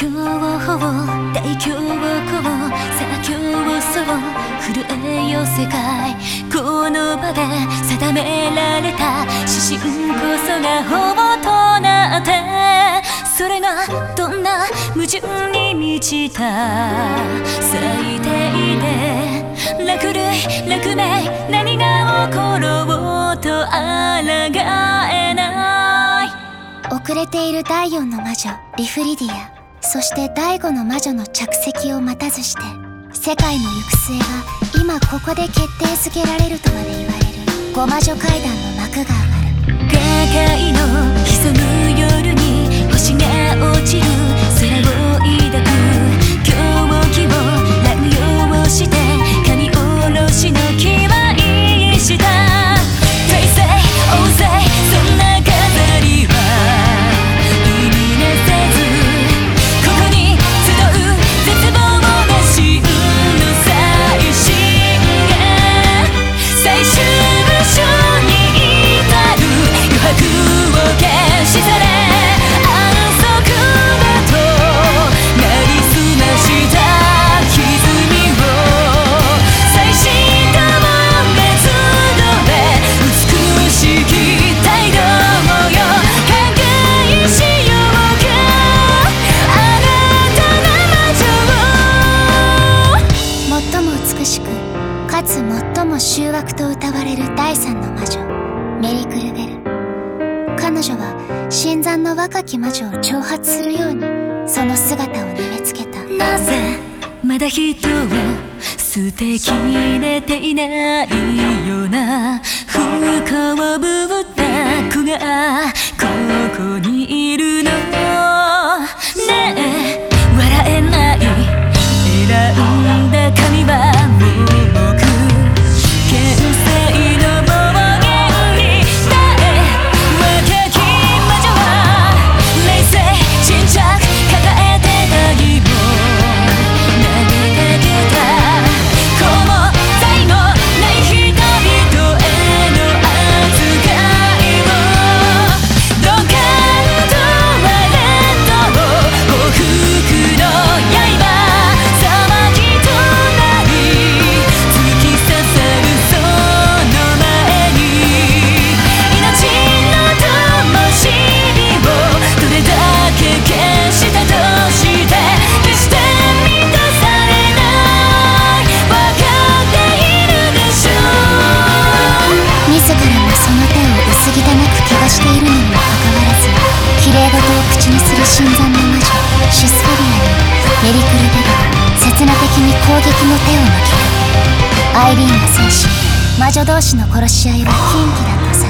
強法大凶行さあ競争震えよ世界この場で定められた指針こそが法となってそれがどんな矛盾に満ちた最低で落類落命何が起ころうと抗えない。遅れている第四の魔女リフリディア。そして第五の魔女の着席を待たずして世界の行く末が今ここで決定づけられるとまで言われる。五魔女階段の幕が上がる下界の潜む夜に星が落ちる。つ最も醜悪と歌われる第三の魔女メリクルベル。彼女は新参の若き魔女を挑発するようにその姿を投げつけた。なぜまだ人を捨てきれていないような不幸ぶ新参の魔女。シスカリアにメリクルベルは刹那的に攻撃の手を向けるアイリーンが戦士。魔女同士の殺し合いは禁忌だとさ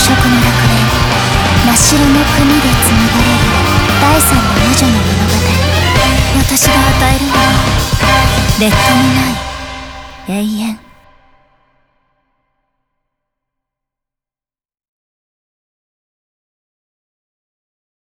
色の楽園真っ白の国で紡がれる。第三の魔女の物語。私が与えるのは劣化のない永遠。